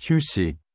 휴식